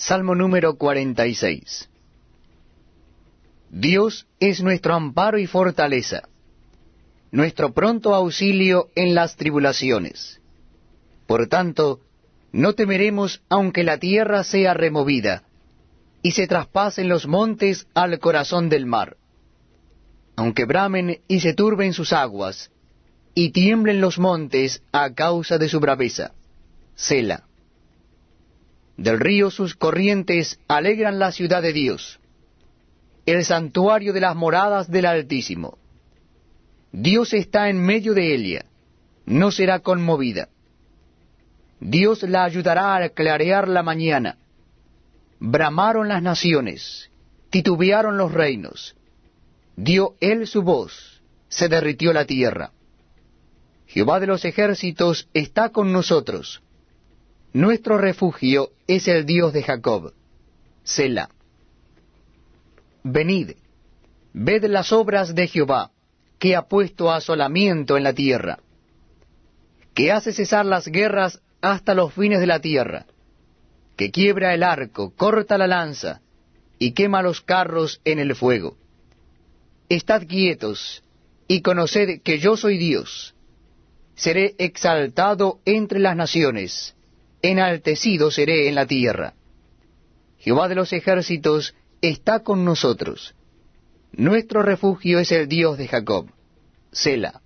Salmo número 46. Dios es nuestro amparo y fortaleza, nuestro pronto auxilio en las tribulaciones. Por tanto, no temeremos aunque la tierra sea removida, y se traspasen los montes al corazón del mar. Aunque bramen y se turben sus aguas, y tiemblen los montes a causa de su braveza. Sela. Del río sus corrientes alegran la ciudad de Dios el santuario de las moradas del Altísimo. Dios está en medio de ella, no será conmovida. Dios la ayudará a clarear la mañana. Bramaron las naciones, titubearon los reinos. Dio él su voz, se derritió la tierra. Jehová de los ejércitos está con nosotros. Nuestro refugio es el Dios de Jacob. Selah. Venid, ved las obras de Jehová, que ha puesto asolamiento en la tierra, que hace cesar las guerras hasta los fines de la tierra, que quiebra el arco, corta la lanza, y quema los carros en el fuego. Estad quietos, y conoced que yo soy Dios. Seré exaltado entre las naciones, enaltecido seré en la tierra. Jehová de los ejércitos está con nosotros. Nuestro refugio es el Dios de Jacob. Sela.